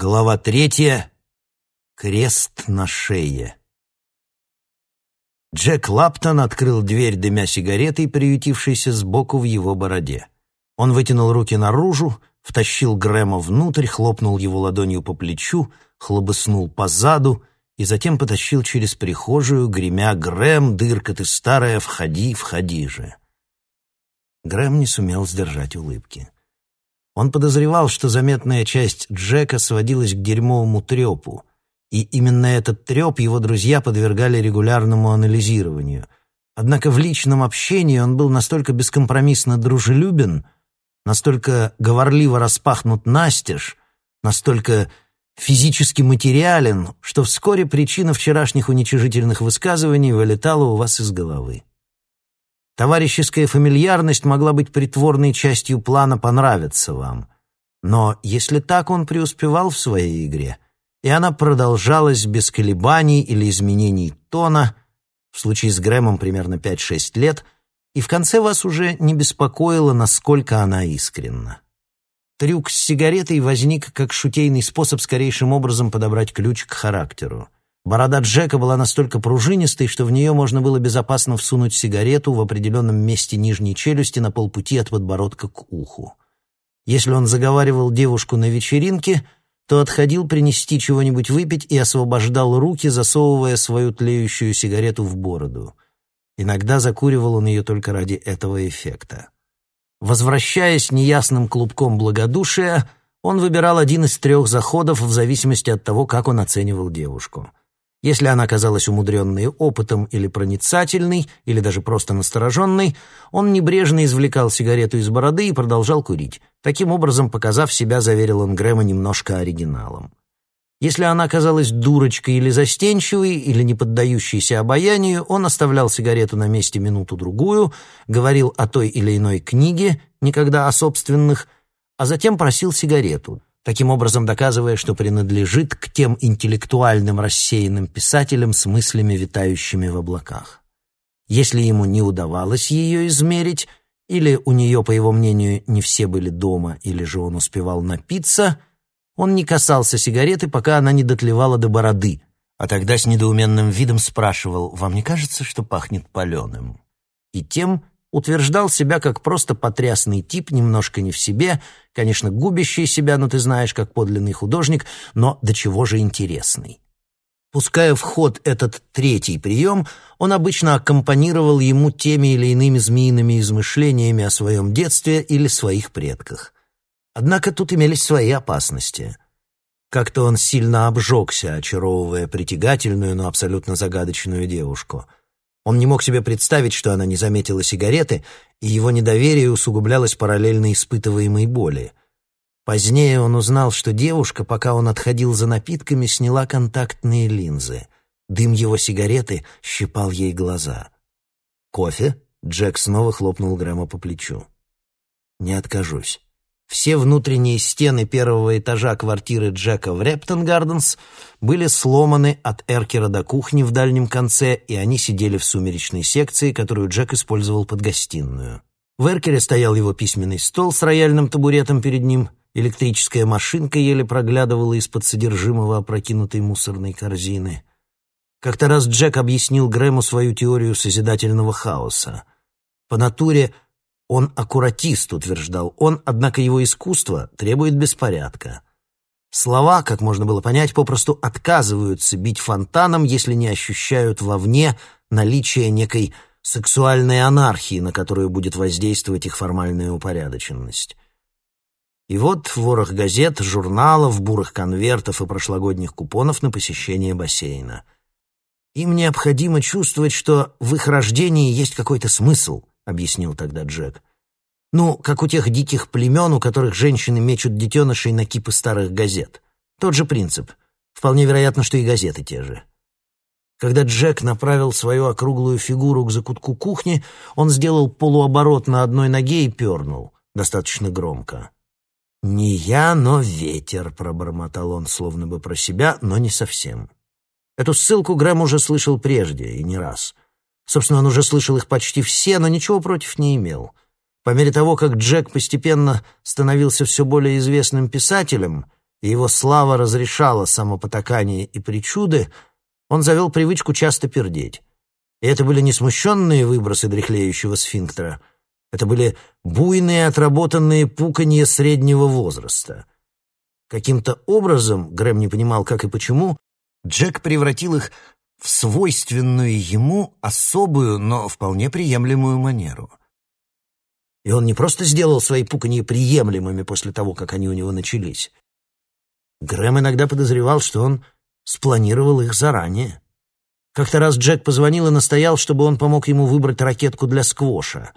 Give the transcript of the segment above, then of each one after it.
Глава третья. Крест на шее. Джек Лаптон открыл дверь, дымя сигаретой, приютившейся сбоку в его бороде. Он вытянул руки наружу, втащил Грэма внутрь, хлопнул его ладонью по плечу, хлобыснул по заду и затем потащил через прихожую, гремя «Грэм, дырка ты старая, входи, входи же». Грэм не сумел сдержать улыбки. Он подозревал, что заметная часть Джека сводилась к дерьмовому трепу, и именно этот треп его друзья подвергали регулярному анализированию. Однако в личном общении он был настолько бескомпромиссно дружелюбен, настолько говорливо распахнут настежь, настолько физически материален, что вскоре причина вчерашних уничижительных высказываний вылетала у вас из головы. Товарищеская фамильярность могла быть притворной частью плана понравиться вам. Но если так он преуспевал в своей игре, и она продолжалась без колебаний или изменений тона, в случае с Грэмом примерно 5-6 лет, и в конце вас уже не беспокоило, насколько она искренна. Трюк с сигаретой возник как шутейный способ скорейшим образом подобрать ключ к характеру. Борода Джека была настолько пружинистой, что в нее можно было безопасно всунуть сигарету в определенном месте нижней челюсти на полпути от подбородка к уху. Если он заговаривал девушку на вечеринке, то отходил принести чего-нибудь выпить и освобождал руки, засовывая свою тлеющую сигарету в бороду. Иногда закуривал он ее только ради этого эффекта. Возвращаясь неясным клубком благодушия, он выбирал один из трех заходов в зависимости от того, как он оценивал девушку. Если она казалась умудренной опытом или проницательной, или даже просто настороженной, он небрежно извлекал сигарету из бороды и продолжал курить. Таким образом, показав себя, заверил он Грэма немножко оригиналом. Если она казалась дурочкой или застенчивой, или не поддающейся обаянию, он оставлял сигарету на месте минуту-другую, говорил о той или иной книге, никогда о собственных, а затем просил сигарету, таким образом доказывая, что принадлежит к тем интеллектуальным рассеянным писателям с мыслями, витающими в облаках. Если ему не удавалось ее измерить, или у нее, по его мнению, не все были дома, или же он успевал напиться, он не касался сигареты, пока она не дотлевала до бороды, а тогда с недоуменным видом спрашивал, «Вам не кажется, что пахнет паленым?» И тем утверждал себя как просто потрясный тип, немножко не в себе, конечно, губящий себя, но ты знаешь, как подлинный художник, но до чего же интересный. Пуская в ход этот третий прием, он обычно аккомпанировал ему теми или иными змеиными измышлениями о своем детстве или своих предках. Однако тут имелись свои опасности. Как-то он сильно обжегся, очаровывая притягательную, но абсолютно загадочную девушку — он не мог себе представить, что она не заметила сигареты, и его недоверие усугублялось параллельно испытываемой боли. Позднее он узнал, что девушка, пока он отходил за напитками, сняла контактные линзы. Дым его сигареты щипал ей глаза. «Кофе?» — Джек снова хлопнул Грэма по плечу. «Не откажусь». Все внутренние стены первого этажа квартиры Джека в Рептон Гарденс были сломаны от эркера до кухни в дальнем конце, и они сидели в сумеречной секции, которую Джек использовал под гостиную. В эркере стоял его письменный стол с рояльным табуретом перед ним, электрическая машинка еле проглядывала из-под содержимого опрокинутой мусорной корзины. Как-то раз Джек объяснил Грэму свою теорию созидательного хаоса. По натуре – он аккуратист, утверждал он, однако его искусство требует беспорядка. Слова, как можно было понять, попросту отказываются бить фонтаном, если не ощущают вовне наличие некой сексуальной анархии, на которую будет воздействовать их формальная упорядоченность. И вот ворох газет, журналов, бурых конвертов и прошлогодних купонов на посещение бассейна. Им необходимо чувствовать, что в их рождении есть какой-то смысл, объяснил тогда Джек. Ну, как у тех диких племен, у которых женщины мечут детенышей на кипы старых газет. Тот же принцип. Вполне вероятно, что и газеты те же. Когда Джек направил свою округлую фигуру к закутку кухни, он сделал полуоборот на одной ноге и пернул, достаточно громко. «Не я, но ветер», — пробормотал он, словно бы про себя, но не совсем. Эту ссылку Грэм уже слышал прежде, и не раз — Собственно, он уже слышал их почти все, но ничего против не имел. По мере того, как Джек постепенно становился все более известным писателем, и его слава разрешала самопотакание и причуды, он завел привычку часто пердеть. И это были не смущенные выбросы дряхлеющего сфинктера, это были буйные отработанные пуканье среднего возраста. Каким-то образом, Грэм не понимал, как и почему, Джек превратил их в свойственную ему особую, но вполне приемлемую манеру. И он не просто сделал свои пуканье приемлемыми после того, как они у него начались. Грэм иногда подозревал, что он спланировал их заранее. Как-то раз Джек позвонил и настоял, чтобы он помог ему выбрать ракетку для сквоша.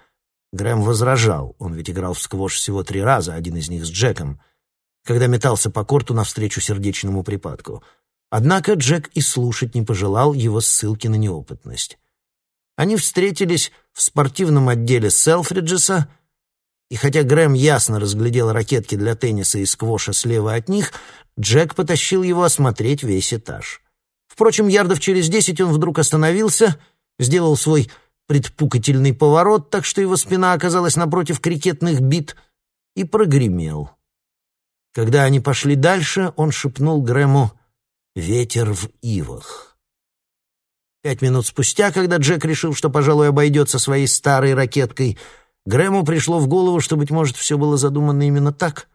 Грэм возражал, он ведь играл в сквош всего три раза, один из них с Джеком, когда метался по корту навстречу сердечному припадку. Однако Джек и слушать не пожелал его ссылки на неопытность. Они встретились в спортивном отделе Селфриджеса, и хотя Грэм ясно разглядел ракетки для тенниса и сквоша слева от них, Джек потащил его осмотреть весь этаж. Впрочем, ярдов через десять он вдруг остановился, сделал свой предпукательный поворот, так что его спина оказалась напротив крикетных бит, и прогремел. Когда они пошли дальше, он шепнул Грэму «Ветер в ивах». Пять минут спустя, когда Джек решил, что, пожалуй, обойдется своей старой ракеткой, Грэму пришло в голову, что, быть может, все было задумано именно так.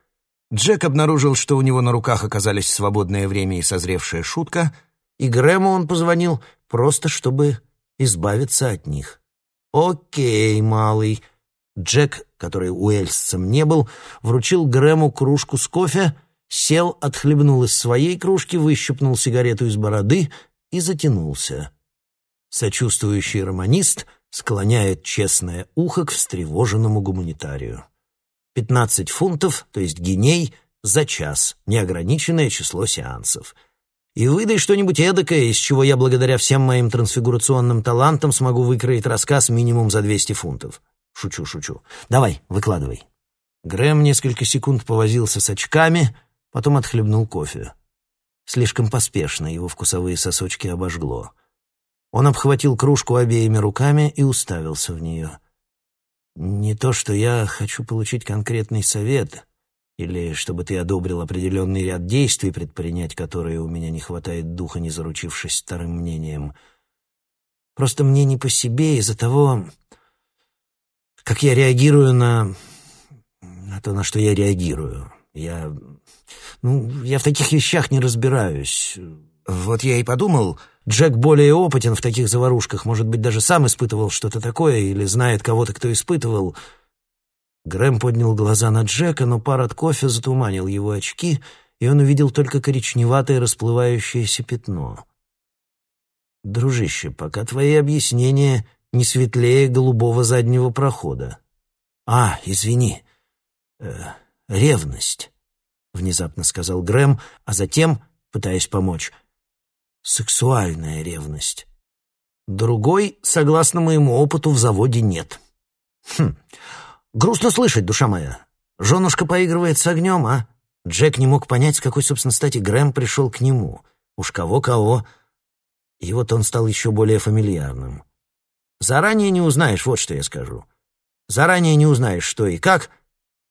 Джек обнаружил, что у него на руках оказались свободное время и созревшая шутка, и Грэму он позвонил просто, чтобы избавиться от них. «Окей, малый». Джек, который уэльсцем не был, вручил Грэму кружку с кофе, сел, отхлебнул из своей кружки, выщипнул сигарету из бороды и затянулся. Сочувствующий романист склоняет честное ухо к встревоженному гуманитарию. Пятнадцать фунтов, то есть геней, за час, неограниченное число сеансов — и выдай что-нибудь эдакое, из чего я благодаря всем моим трансфигурационным талантам смогу выкроить рассказ минимум за 200 фунтов. Шучу, шучу. Давай, выкладывай. Грэм несколько секунд повозился с очками, потом отхлебнул кофе. Слишком поспешно его вкусовые сосочки обожгло. Он обхватил кружку обеими руками и уставился в нее. «Не то, что я хочу получить конкретный совет», или чтобы ты одобрил определенный ряд действий, предпринять которые у меня не хватает духа, не заручившись старым мнением. Просто мне не по себе из-за того, как я реагирую на... на то, на что я реагирую. Я... ну, я в таких вещах не разбираюсь. Вот я и подумал, Джек более опытен в таких заварушках, может быть, даже сам испытывал что-то такое или знает кого-то, кто испытывал... Грэм поднял глаза на Джека, но пар от кофе затуманил его очки, и он увидел только коричневатое расплывающееся пятно. «Дружище, пока твои объяснения не светлее голубого заднего прохода». «А, извини, э, ревность», — внезапно сказал Грэм, а затем, пытаясь помочь, «сексуальная ревность». Другой, согласно моему опыту, в заводе нет. Хм, Грустно слышать, душа моя. Женушка поигрывает с огнем, а? Джек не мог понять, с какой, собственно, стати Грэм пришел к нему. Уж кого-кого. И вот он стал еще более фамильярным. Заранее не узнаешь, вот что я скажу. Заранее не узнаешь, что и как,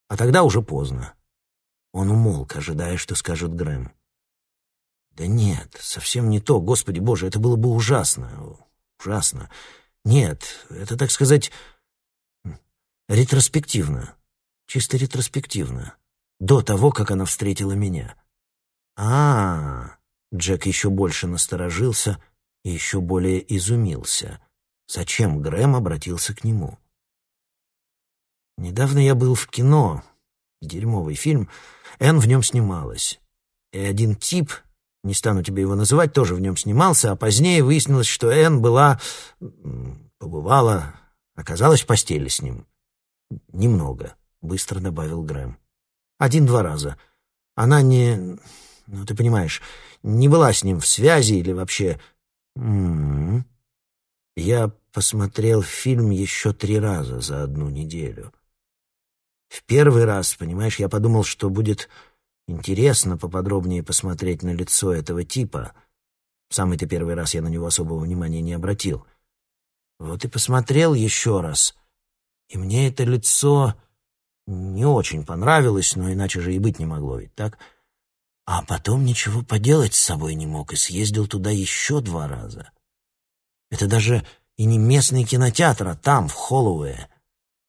а тогда уже поздно. Он умолк, ожидая, что скажет Грэм. Да нет, совсем не то. Господи боже, это было бы ужасно. Ужасно. Нет, это, так сказать, Ретроспективно. Чисто ретроспективно. До того, как она встретила меня. а, -а, -а Джек еще больше насторожился и еще более изумился. Зачем Грэм обратился к нему? Недавно я был в кино. Дерьмовый фильм. Энн в нем снималась. И один тип, не стану тебе его называть, тоже в нем снимался, а позднее выяснилось, что Энн была... побывала... оказалась в постели с ним. «Немного», — быстро добавил Грэм. «Один-два раза. Она не... Ну, ты понимаешь, не была с ним в связи или вообще...» М -м -м. Я посмотрел фильм еще три раза за одну неделю. В первый раз, понимаешь, я подумал, что будет интересно поподробнее посмотреть на лицо этого типа. Самый-то первый раз я на него особого внимания не обратил. Вот и посмотрел еще раз — и мне это лицо не очень понравилось, но иначе же и быть не могло, ведь так? А потом ничего поделать с собой не мог и съездил туда еще два раза. Это даже и не местный кинотеатр, а там, в Холлоуэ.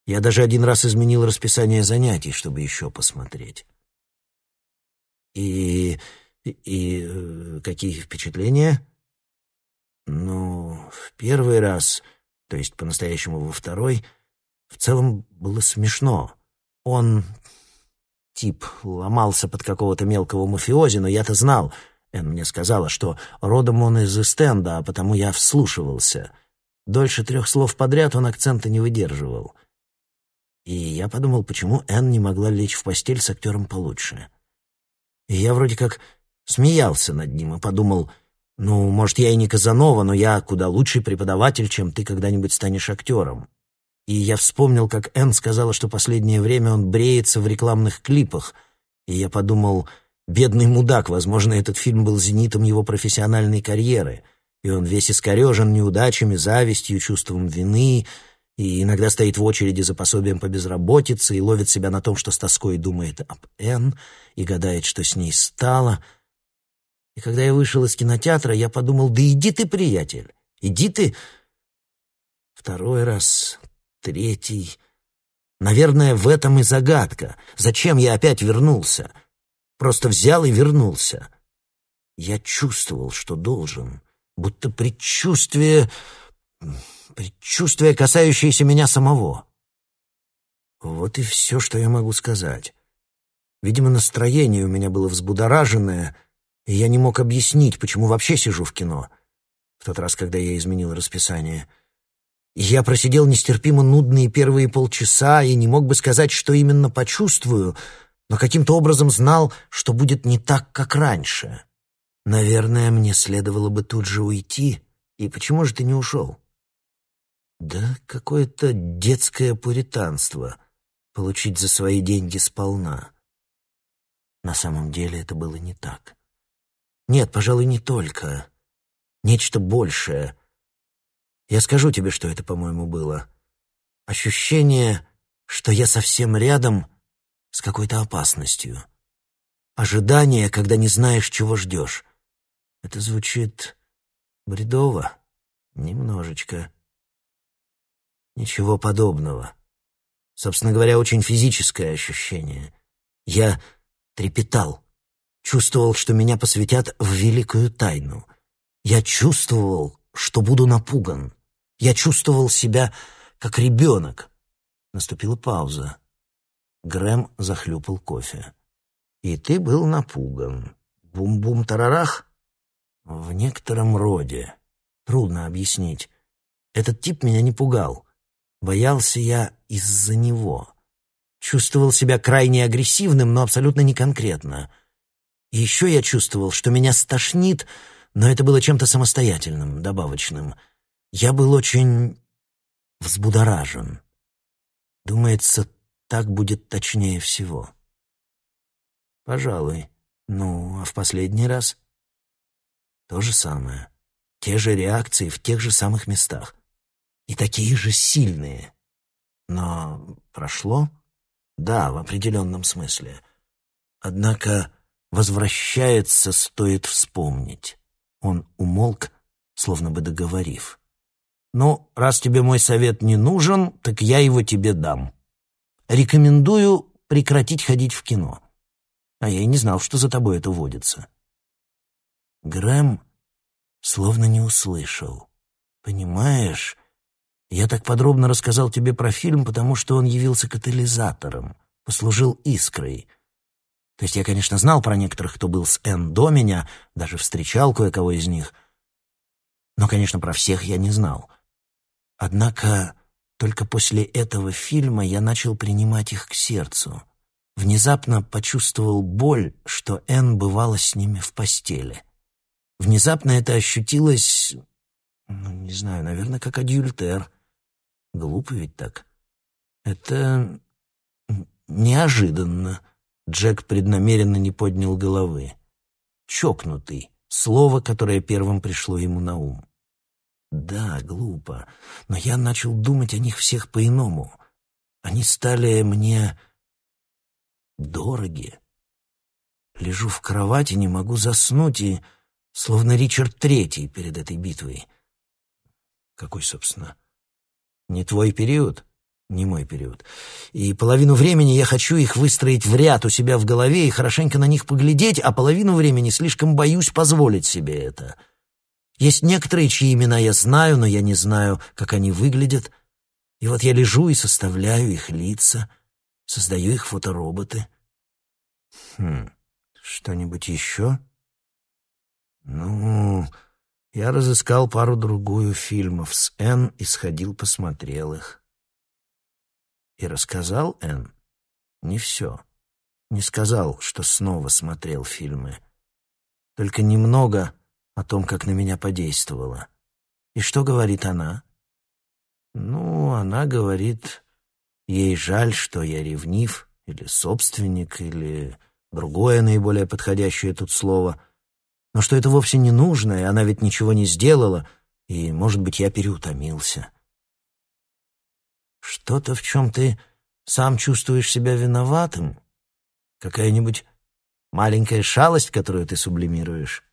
Я даже один раз изменил расписание занятий, чтобы еще посмотреть. И... и, э, какие впечатления? Ну, в первый раз, то есть по-настоящему во второй, в целом было смешно. Он, тип, ломался под какого-то мелкого мафиози, но я-то знал, Эн мне сказала, что родом он из Эстенда, а потому я вслушивался. Дольше трех слов подряд он акцента не выдерживал. И я подумал, почему Эн не могла лечь в постель с актером получше. И я вроде как смеялся над ним и подумал, ну, может, я и не Казанова, но я куда лучший преподаватель, чем ты когда-нибудь станешь актером. И я вспомнил, как Энн сказала, что последнее время он бреется в рекламных клипах, и я подумал, бедный мудак, возможно, этот фильм был зенитом его профессиональной карьеры, и он весь искорежен неудачами, завистью, чувством вины, и иногда стоит в очереди за пособием по безработице и ловит себя на том, что с тоской думает об Энн и гадает, что с ней стало. И когда я вышел из кинотеатра, я подумал, да иди ты, приятель, иди ты. Второй раз, третий. Наверное, в этом и загадка. Зачем я опять вернулся? Просто взял и вернулся. Я чувствовал, что должен, будто предчувствие предчувствие, касающееся меня самого. Вот и все, что я могу сказать. Видимо, настроение у меня было взбудораженное, и я не мог объяснить, почему вообще сижу в кино. В тот раз, когда я изменил расписание. я просидел нестерпимо нудные первые полчаса и не мог бы сказать, что именно почувствую, но каким-то образом знал, что будет не так, как раньше. Наверное, мне следовало бы тут же уйти. И почему же ты не ушел? Да какое-то детское пуританство — получить за свои деньги сполна. На самом деле это было не так. Нет, пожалуй, не только. Нечто большее. Я скажу тебе, что это, по-моему, было. Ощущение, что я совсем рядом с какой-то опасностью. Ожидание, когда не знаешь, чего ждешь. Это звучит бредово. Немножечко. Ничего подобного. Собственно говоря, очень физическое ощущение. Я трепетал, чувствовал, что меня посвятят в великую тайну. Я чувствовал, что буду напуган. Я чувствовал себя как ребенок. Наступила пауза. Грэм захлюпал кофе. «И ты был напуган. Бум-бум-тарарах?» «В некотором роде. Трудно объяснить. Этот тип меня не пугал. Боялся я из-за него. Чувствовал себя крайне агрессивным, но абсолютно не конкретно. Еще я чувствовал, что меня стошнит, но это было чем-то самостоятельным, добавочным. Я был очень взбудоражен. Думается, так будет точнее всего. Пожалуй. Ну, а в последний раз? То же самое. Те же реакции в тех же самых местах и такие же сильные. Но прошло? Да, в определенном смысле. Однако возвращается стоит вспомнить. Он умолк, словно бы договорив. «Ну, раз тебе мой совет не нужен, так я его тебе дам. Рекомендую прекратить ходить в кино. А я и не знал, что за тобой это водится». Грэм словно не услышал. «Понимаешь, я так подробно рассказал тебе про фильм, потому что он явился катализатором, послужил искрой. То есть я, конечно, знал про некоторых, кто был с Энн до меня, даже встречал кое-кого из них. Но, конечно, про всех я не знал. Однако только после этого фильма я начал принимать их к сердцу. Внезапно почувствовал боль, что Энн бывала с ними в постели. Внезапно это ощутилось, ну, не знаю, наверное, как адюльтер — Глупо ведь так. Это неожиданно. Джек преднамеренно не поднял головы. Чокнутый. Слово, которое первым пришло ему на ум. Да, глупо, но я начал думать о них всех по-иному. Они стали мне дороги. Лежу в кровати, не могу заснуть и словно Ричард Третий перед этой битвой. Какой, собственно? Не твой период? Не мой период. И половину времени я хочу их выстроить в ряд у себя в голове и хорошенько на них поглядеть, а половину времени слишком боюсь позволить себе это. Есть некоторые, чьи имена я знаю, но я не знаю, как они выглядят. И вот я лежу и составляю их лица, создаю их фотороботы. Хм, что-нибудь еще? Ну, я разыскал пару-другую фильмов с Энн и сходил посмотрел их. И рассказал Энн не все. Не сказал, что снова смотрел фильмы. Только немного о том, как на меня подействовало. И что говорит она? Ну, она говорит, ей жаль, что я ревнив, или собственник, или другое наиболее подходящее тут слово, но что это вовсе не нужно, и она ведь ничего не сделала, и, может быть, я переутомился. Что-то, в чем ты сам чувствуешь себя виноватым? Какая-нибудь маленькая шалость, которую ты сублимируешь?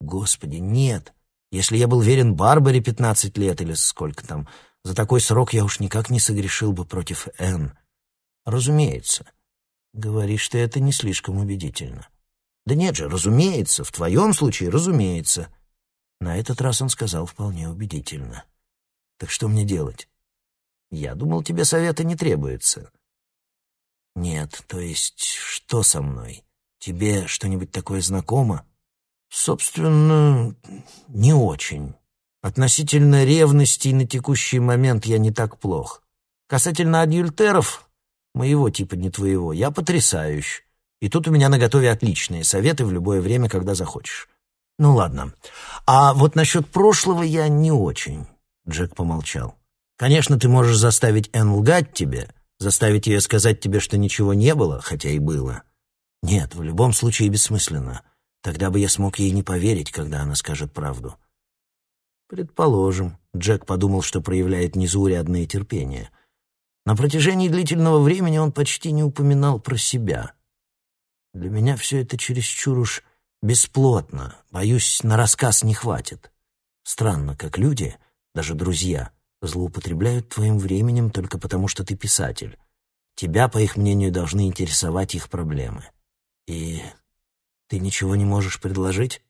Господи, нет. Если я был верен Барбаре пятнадцать лет или сколько там, за такой срок я уж никак не согрешил бы против Энн. Разумеется. Говоришь ты это не слишком убедительно. Да нет же, разумеется, в твоем случае, разумеется. На этот раз он сказал вполне убедительно. Так что мне делать? Я думал, тебе совета не требуется. Нет, то есть, что со мной? Тебе что-нибудь такое знакомо? Собственно, не очень. Относительно ревности на текущий момент я не так плох. Касательно адюльтеров, моего типа не твоего, я потрясающий. И тут у меня наготове отличные советы в любое время, когда захочешь. Ну ладно. А вот насчет прошлого я не очень. Джек помолчал. Конечно, ты можешь заставить Энн лгать тебе, заставить ее сказать тебе, что ничего не было, хотя и было. Нет, в любом случае бессмысленно. Тогда бы я смог ей не поверить, когда она скажет правду. Предположим, Джек подумал, что проявляет незаурядное терпение. На протяжении длительного времени он почти не упоминал про себя. Для меня все это чересчур уж бесплотно. Боюсь, на рассказ не хватит. Странно, как люди, даже друзья, злоупотребляют твоим временем только потому, что ты писатель. Тебя, по их мнению, должны интересовать их проблемы. И ты ничего не можешь предложить?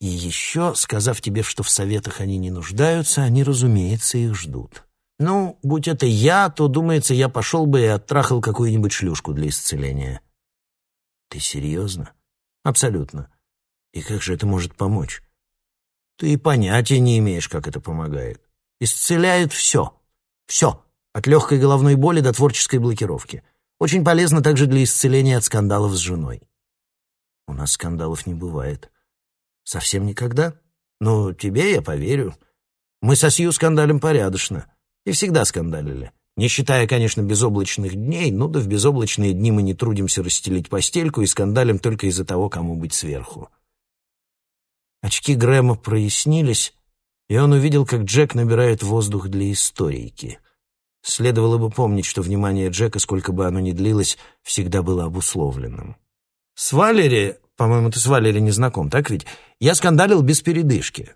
И еще, сказав тебе, что в советах они не нуждаются, они, разумеется, их ждут. Ну, будь это я, то, думается, я пошел бы и оттрахал какую-нибудь шлюшку для исцеления. Ты серьезно? Абсолютно. И как же это может помочь? Ты и понятия не имеешь, как это помогает. Исцеляет все. Все. От легкой головной боли до творческой блокировки. Очень полезно также для исцеления от скандалов с женой. У нас скандалов не бывает. Совсем никогда? Ну, тебе я поверю. Мы со Сью скандалим порядочно. И всегда скандалили. Не считая, конечно, безоблачных дней, ну да в безоблачные дни мы не трудимся расстелить постельку и скандалим только из-за того, кому быть сверху. Очки Грэма прояснились, и он увидел, как Джек набирает воздух для историки. Следовало бы помнить, что внимание Джека, сколько бы оно ни длилось, всегда было обусловленным. «С Валери по-моему, ты с Валери не знаком, так ведь? Я скандалил без передышки.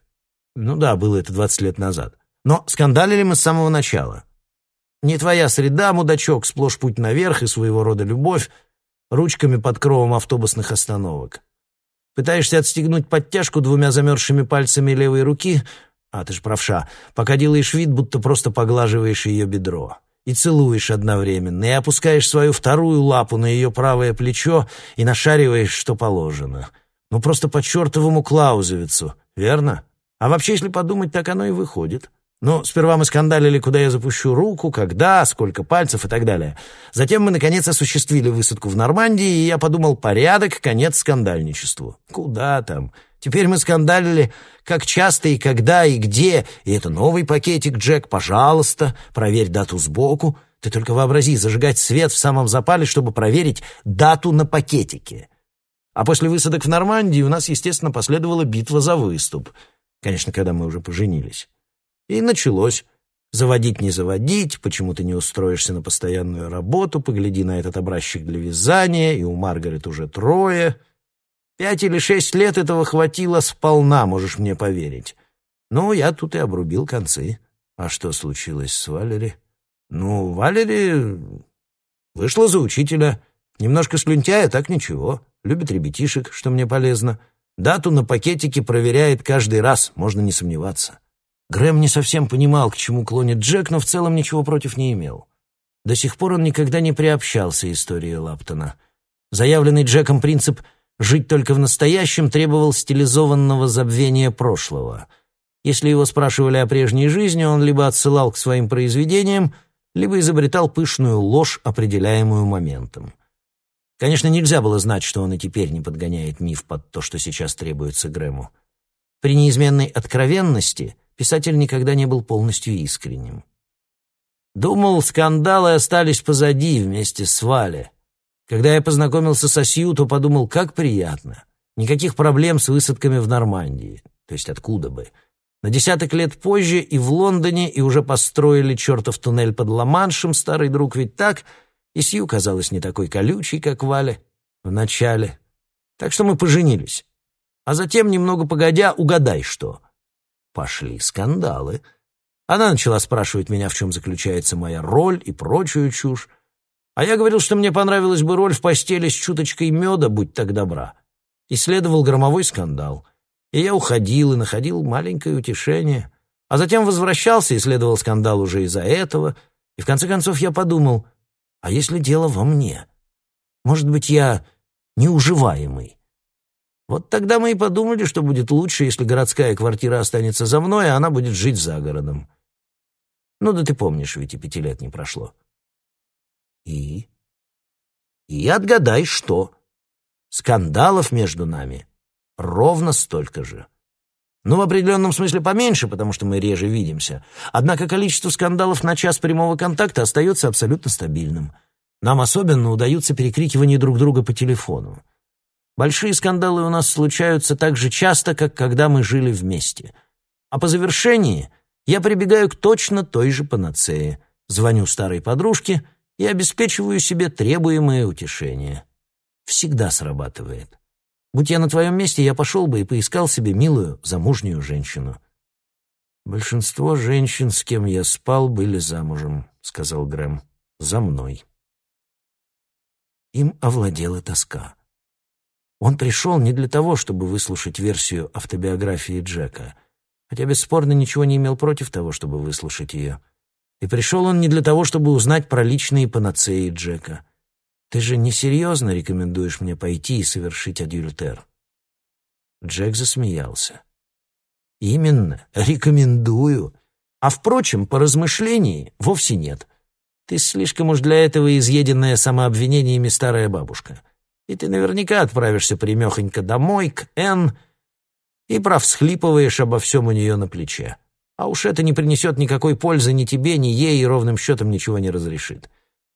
Ну да, было это двадцать лет назад. Но скандалили мы с самого начала. Не твоя среда, мудачок, сплошь путь наверх и своего рода любовь, ручками под кровом автобусных остановок. Пытаешься отстегнуть подтяжку двумя замерзшими пальцами левой руки, а ты ж правша, пока делаешь вид, будто просто поглаживаешь ее бедро и целуешь одновременно, и опускаешь свою вторую лапу на ее правое плечо и нашариваешь, что положено. Ну, просто по чертовому Клаузовицу, верно? А вообще, если подумать, так оно и выходит. Ну, сперва мы скандалили, куда я запущу руку, когда, сколько пальцев и так далее. Затем мы, наконец, осуществили высадку в Нормандии, и я подумал, порядок, конец скандальничеству. Куда там? Теперь мы скандалили, как часто и когда и где. И это новый пакетик, Джек, пожалуйста, проверь дату сбоку. Ты только вообрази, зажигать свет в самом запале, чтобы проверить дату на пакетике. А после высадок в Нормандии у нас, естественно, последовала битва за выступ. Конечно, когда мы уже поженились. И началось. Заводить не заводить, почему ты не устроишься на постоянную работу, погляди на этот образчик для вязания, и у Маргарет уже трое. Пять или шесть лет этого хватило сполна, можешь мне поверить. Ну, я тут и обрубил концы. А что случилось с Валери? Ну, Валери вышла за учителя. Немножко слюнтяя, так ничего. Любит ребятишек, что мне полезно. Дату на пакетике проверяет каждый раз, можно не сомневаться. Грэм не совсем понимал, к чему клонит Джек, но в целом ничего против не имел. До сих пор он никогда не приобщался истории Лаптона. Заявленный Джеком принцип «жить только в настоящем» требовал стилизованного забвения прошлого. Если его спрашивали о прежней жизни, он либо отсылал к своим произведениям, либо изобретал пышную ложь, определяемую моментом. Конечно, нельзя было знать, что он и теперь не подгоняет миф под то, что сейчас требуется Грэму. При неизменной откровенности писатель никогда не был полностью искренним. Думал, скандалы остались позади вместе с Вале. Когда я познакомился со Сью, то подумал, как приятно. Никаких проблем с высадками в Нормандии. То есть откуда бы. На десяток лет позже и в Лондоне, и уже построили чертов туннель под Ла-Маншем, старый друг ведь так — и Сью казалась не такой колючей, как Валя в начале. Так что мы поженились. А затем, немного погодя, угадай что. Пошли скандалы. Она начала спрашивать меня, в чем заключается моя роль и прочую чушь. А я говорил, что мне понравилась бы роль в постели с чуточкой меда, будь так добра. И следовал громовой скандал. И я уходил и находил маленькое утешение. А затем возвращался и следовал скандал уже из-за этого. И в конце концов я подумал, а если дело во мне? Может быть, я неуживаемый? Вот тогда мы и подумали, что будет лучше, если городская квартира останется за мной, а она будет жить за городом. Ну да ты помнишь, ведь и пяти лет не прошло. И? И отгадай, что? Скандалов между нами ровно столько же. Ну, в определенном смысле поменьше, потому что мы реже видимся. Однако количество скандалов на час прямого контакта остается абсолютно стабильным. Нам особенно удаются перекрикивания друг друга по телефону. Большие скандалы у нас случаются так же часто, как когда мы жили вместе. А по завершении я прибегаю к точно той же панацее. Звоню старой подружке и обеспечиваю себе требуемое утешение. Всегда срабатывает. Будь я на твоем месте, я пошел бы и поискал себе милую замужнюю женщину». «Большинство женщин, с кем я спал, были замужем», — сказал Грэм. «За мной». Им овладела тоска. Он пришел не для того, чтобы выслушать версию автобиографии Джека, хотя бесспорно ничего не имел против того, чтобы выслушать ее. И пришел он не для того, чтобы узнать про личные панацеи Джека. Ты же несерьезно рекомендуешь мне пойти и совершить адюльтер?» Джек засмеялся. «Именно, рекомендую. А, впрочем, по размышлении вовсе нет. Ты слишком уж для этого изъеденная самообвинениями старая бабушка. И ты наверняка отправишься примехонько домой, к Энн, и провсхлипываешь обо всем у нее на плече. А уж это не принесет никакой пользы ни тебе, ни ей, и ровным счетом ничего не разрешит.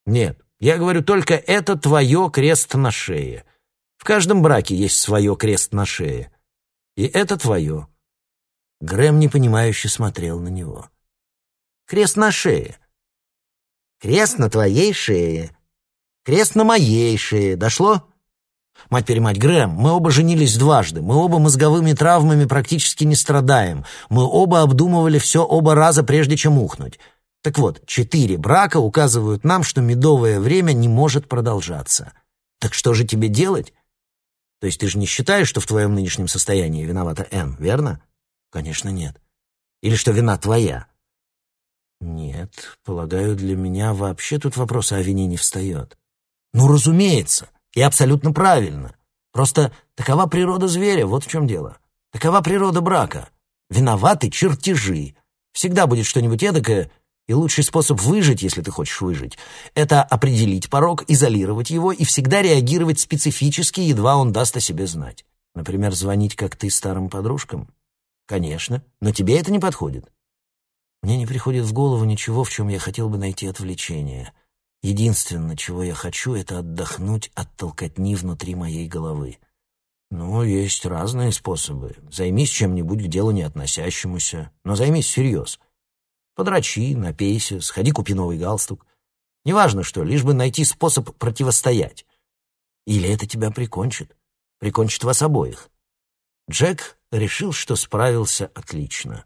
Нет, я говорю только, это твое крест на шее. В каждом браке есть свое крест на шее. И это твое. Грэм непонимающе смотрел на него. Крест на шее. Крест на твоей шее. Крест на моей шее. Дошло? Мать-перемать, Грэм, мы оба женились дважды, мы оба мозговыми травмами практически не страдаем, мы оба обдумывали все оба раза, прежде чем ухнуть. Так вот, четыре брака указывают нам, что медовое время не может продолжаться. Так что же тебе делать? То есть ты же не считаешь, что в твоем нынешнем состоянии виновата Энн, верно? Конечно, нет. Или что вина твоя? Нет, полагаю, для меня вообще тут вопрос о вине не встает. Ну, разумеется, и абсолютно правильно. Просто такова природа зверя, вот в чем дело. Такова природа брака. Виноваты чертежи. Всегда будет что-нибудь эдакое, и лучший способ выжить, если ты хочешь выжить, это определить порог, изолировать его и всегда реагировать специфически, едва он даст о себе знать. Например, звонить, как ты, старым подружкам? Конечно, но тебе это не подходит. Мне не приходит в голову ничего, в чем я хотел бы найти отвлечение. Единственное, чего я хочу, это отдохнуть от толкотни внутри моей головы. Ну, есть разные способы. Займись чем-нибудь к делу не относящемуся, но займись всерьез. Подрачи, напейся, сходи купи новый галстук. Неважно что, лишь бы найти способ противостоять. Или это тебя прикончит. Прикончит вас обоих. Джек решил, что справился отлично.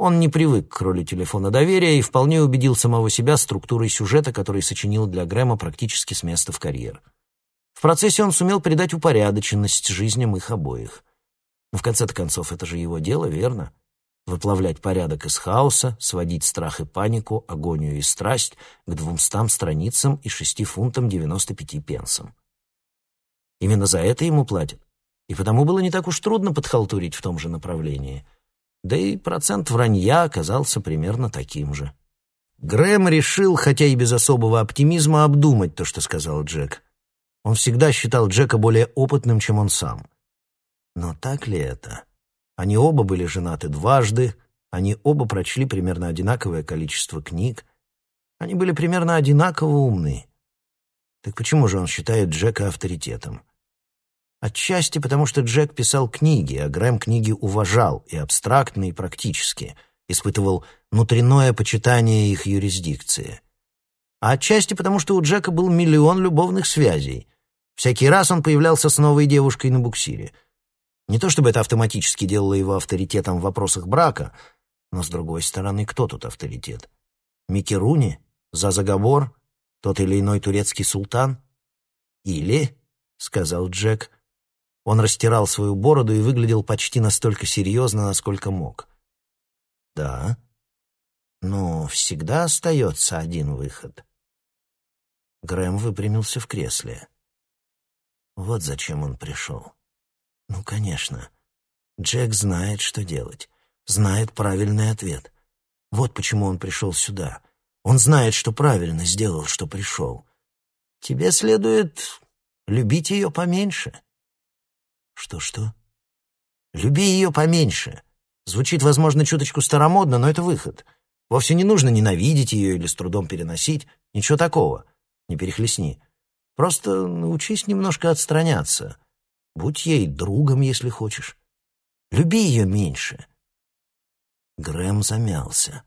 Он не привык к роли телефона доверия и вполне убедил самого себя структурой сюжета, который сочинил для Грэма практически с места в карьер. В процессе он сумел придать упорядоченность жизням их обоих. Но в конце-то концов, это же его дело, верно? Выплавлять порядок из хаоса, сводить страх и панику, агонию и страсть к двумстам страницам и шести фунтам девяносто пяти пенсам. Именно за это ему платят. И потому было не так уж трудно подхалтурить в том же направлении. Да и процент вранья оказался примерно таким же. Грэм решил, хотя и без особого оптимизма, обдумать то, что сказал Джек. Он всегда считал Джека более опытным, чем он сам. Но так ли это? Они оба были женаты дважды, они оба прочли примерно одинаковое количество книг, они были примерно одинаково умны. Так почему же он считает Джека авторитетом? Отчасти потому, что Джек писал книги, а Грэм книги уважал и абстрактно, и практически, испытывал внутреннее почитание их юрисдикции. А отчасти потому, что у Джека был миллион любовных связей. Всякий раз он появлялся с новой девушкой на буксире. Не то чтобы это автоматически делало его авторитетом в вопросах брака, но, с другой стороны, кто тут авторитет? Микки Руни? Заза Габор? Тот или иной турецкий султан? Или, — сказал Джек, — он растирал свою бороду и выглядел почти настолько серьезно, насколько мог. «Да, но всегда остается один выход». Грэм выпрямился в кресле. Вот зачем он пришел. Ну, конечно. Джек знает, что делать. Знает правильный ответ. Вот почему он пришел сюда. Он знает, что правильно сделал, что пришел. Тебе следует любить ее поменьше. Что-что? Люби ее поменьше. Звучит, возможно, чуточку старомодно, но это выход. Вовсе не нужно ненавидеть ее или с трудом переносить. Ничего такого. Не перехлестни. Просто научись немножко отстраняться. Будь ей другом, если хочешь. Люби ее меньше. Грэм замялся.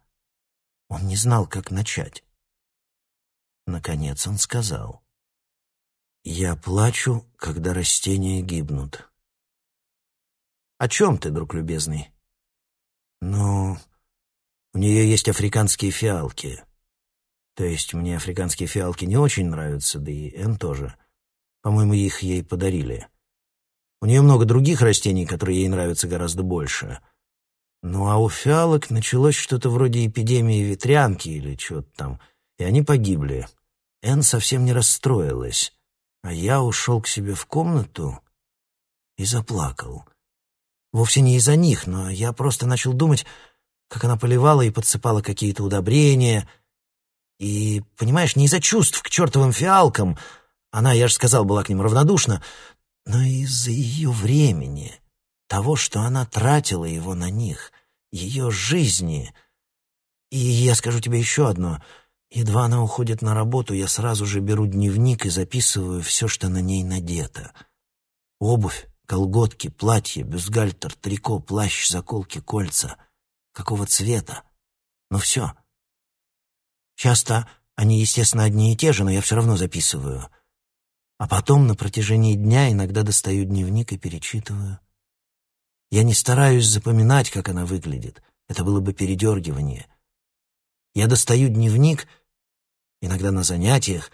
Он не знал, как начать. Наконец он сказал. «Я плачу, когда растения гибнут. «О чем ты, друг любезный?» «Ну, у нее есть африканские фиалки. То есть мне африканские фиалки не очень нравятся, да и Эн тоже. По-моему, их ей подарили. У нее много других растений, которые ей нравятся гораздо больше. Ну а у фиалок началось что-то вроде эпидемии ветрянки или чего-то там, и они погибли. Эн совсем не расстроилась, а я ушел к себе в комнату и заплакал. Вовсе не из-за них, но я просто начал думать, как она поливала и подсыпала какие-то удобрения. И, понимаешь, не из-за чувств к чертовым фиалкам, она, я же сказал, была к ним равнодушна, но из-за ее времени, того, что она тратила его на них, ее жизни. И я скажу тебе еще одно. Едва она уходит на работу, я сразу же беру дневник и записываю все, что на ней надето. Обувь, Колготки, платье, бюстгальтер, трико, плащ, заколки, кольца. Какого цвета? Ну все. Часто они, естественно, одни и те же, но я все равно записываю. А потом на протяжении дня иногда достаю дневник и перечитываю. Я не стараюсь запоминать, как она выглядит. Это было бы передергивание. Я достаю дневник, иногда на занятиях,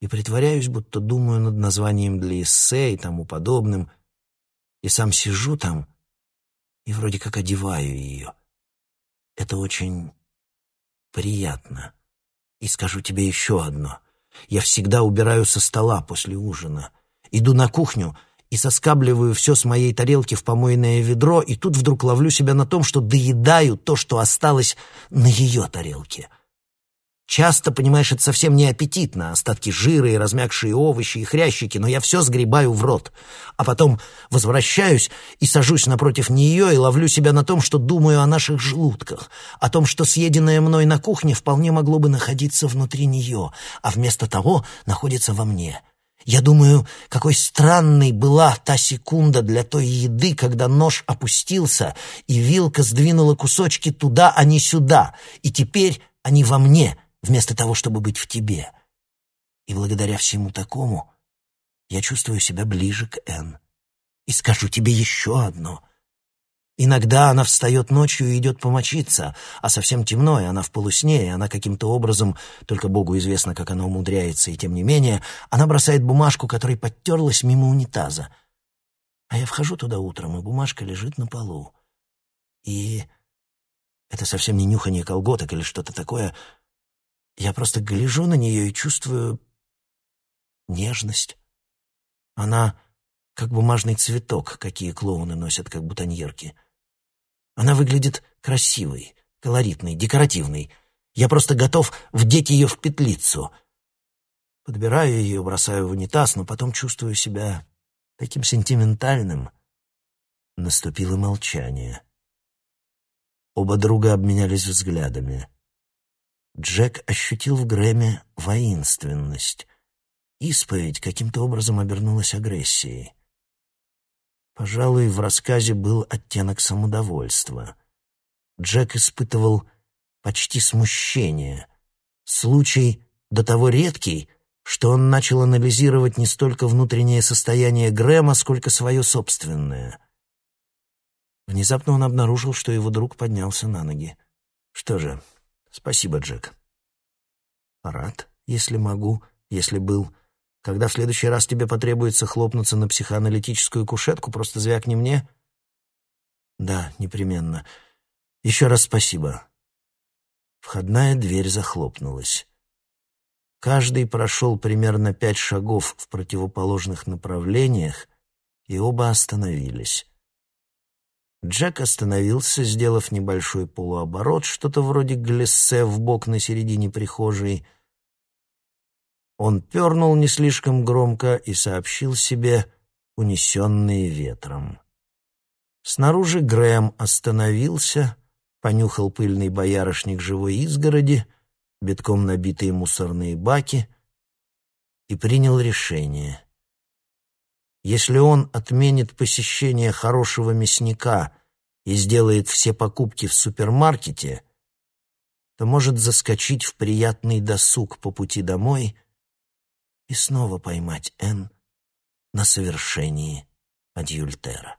и притворяюсь, будто думаю над названием для эссе и тому подобным — и сам сижу там и вроде как одеваю ее. Это очень приятно. И скажу тебе еще одно. Я всегда убираю со стола после ужина. Иду на кухню и соскабливаю все с моей тарелки в помойное ведро, и тут вдруг ловлю себя на том, что доедаю то, что осталось на ее тарелке — Часто, понимаешь, это совсем не аппетитно, остатки жира и размягшие овощи и хрящики, но я все сгребаю в рот. А потом возвращаюсь и сажусь напротив нее и ловлю себя на том, что думаю о наших желудках, о том, что съеденное мной на кухне вполне могло бы находиться внутри нее, а вместо того находится во мне. Я думаю, какой странной была та секунда для той еды, когда нож опустился, и вилка сдвинула кусочки туда, а не сюда, и теперь они во мне, вместо того, чтобы быть в тебе. И благодаря всему такому я чувствую себя ближе к Энн. И скажу тебе еще одно — Иногда она встает ночью и идет помочиться, а совсем темно, и она в полусне, и она каким-то образом, только Богу известно, как она умудряется, и тем не менее, она бросает бумажку, которая подтерлась мимо унитаза. А я вхожу туда утром, и бумажка лежит на полу. И это совсем не нюхание колготок или что-то такое. Я просто гляжу на нее и чувствую нежность. Она как бумажный цветок, какие клоуны носят, как бутоньерки. Она выглядит красивой, колоритной, декоративной. Я просто готов вдеть ее в петлицу. Подбираю ее, бросаю в унитаз, но потом чувствую себя таким сентиментальным. Наступило молчание. Оба друга обменялись взглядами. Джек ощутил в Грэме воинственность. Исповедь каким-то образом обернулась агрессией. Пожалуй, в рассказе был оттенок самодовольства. Джек испытывал почти смущение. Случай до того редкий, что он начал анализировать не столько внутреннее состояние Грэма, сколько свое собственное. Внезапно он обнаружил, что его друг поднялся на ноги. «Что же, спасибо, Джек». «Рад, если могу, если был...» Когда в следующий раз тебе потребуется хлопнуться на психоаналитическую кушетку, просто звякни мне. Да, непременно. Еще раз спасибо. Входная дверь захлопнулась. Каждый прошел примерно пять шагов в противоположных направлениях, и оба остановились. Джек остановился, сделав небольшой полуоборот, что-то вроде глиссе в бок на середине прихожей — он пернул не слишком громко и сообщил себе, унесенные ветром. Снаружи Грэм остановился, понюхал пыльный боярышник живой изгороди, битком набитые мусорные баки, и принял решение. Если он отменит посещение хорошего мясника и сделает все покупки в супермаркете, то может заскочить в приятный досуг по пути домой и снова поймать Н на совершении адюльтера.